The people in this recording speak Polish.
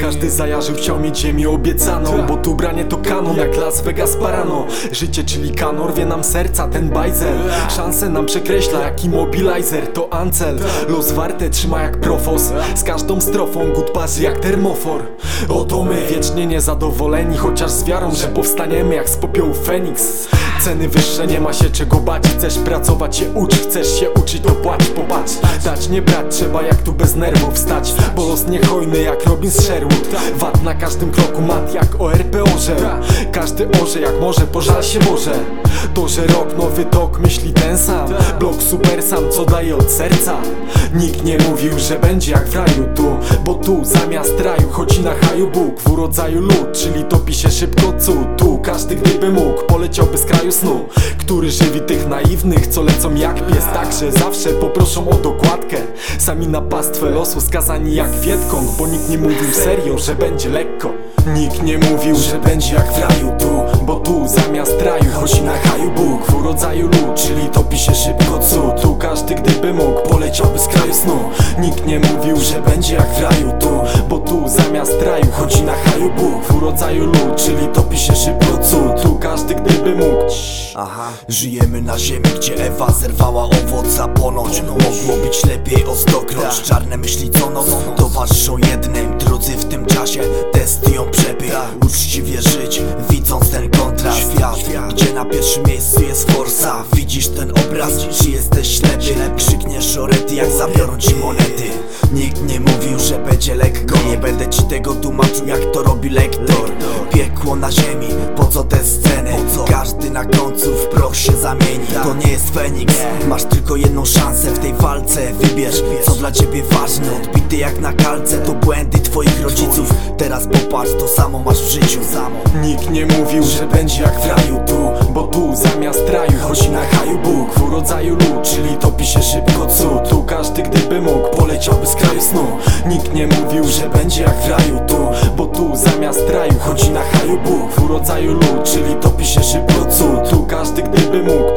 Każdy zajarzył, chciał mieć ziemię obiecaną Bo tu branie to kanon, jak Las Vegas Parano. Życie, czyli kanor, wie nam serca, ten bajzel. Szanse nam przekreśla, jak immobilizer To Ancel, los warte trzyma jak profos Z każdą strofą, good pass jak termofor. Oto my, wiecznie niezadowoleni Chociaż z wiarą, że powstaniemy jak z popiołu Feniks Ceny wyższe, nie ma się czego bać. Chcesz pracować, się uczyć, chcesz się uczyć, to płać, popatrz. Dać nie brać, trzeba jak tu bez nerwów stać. Bo los niehojny jak Robin z Sherwood. Wat na każdym kroku mat jak ORP orze. Każdy orze jak może, pożal się może. To, że rok, nowy tok, myśli ten sam. Blok super sam, co daje od serca. Nikt nie mówił, że będzie jak w raju tu. Bo tu zamiast raju chodzi na haju Bóg. W urodzaju lud, czyli topi się szybko cud Tu każdy gdyby mógł, poleciałby z kraju snu Który żywi tych naiwnych, co lecą jak pies. Także zawsze poproszą o dokładkę. Sami na pastwę losu skazani jak Wietkong Bo nikt nie mówił serio, że będzie lekko. Nikt nie mówił, że będzie jak w raju tu Bo tu zamiast raju chodzi na haju Bóg. W urodzaju lud, czyli topi się szybko cud. Tu każdy gdyby mógł, poleciałby z kraju snu. Nikt nie mówił, że będzie jak w raju tu Bo tu zamiast raju chodzi na haju Bóg. W urodzaju lud, czyli topi Aha. Żyjemy na ziemi, gdzie Ewa zerwała owoca ponoć. Mogło być lepiej o stokroć. Czarne myśli co noc towarzyszą jednym Drudzy w tym czasie testują przepych Uczciwie żyć, widząc ten kontrast. Świat, gdzie na pierwszym miejscu jest forsa? Widzisz ten obraz, czy jesteś ślepy Krzykniesz orety, jak zabiorą ci monety? Nikt nie mówił, że będzie lekko. Nie będę ci tego tłumaczył, jak to robi lektor. Piekło na ziemi, po co te sceny? Każdy na końcu w proch się zamieni. To nie jest Feniks, masz tylko jedną szansę w tej walce. Wybierz, co dla ciebie ważne. Odbity jak na kalce, to błędy twoich rodziców. Teraz popatrz, to samo masz w życiu. Nikt nie mówił, że będzie jak w raju tu Bo tu zamiast raju chodzi na haju rodzaju lud Czyli topi się szybko cud. Tu każdy gdyby mógł poleciałby z kraju snu. Nikt nie mówił, że będzie jak w raju tu Bo tu zamiast raju chodzi na haju Bóg. W rodzaju lud, czyli topi się szybko cud. Tu każdy gdyby mógł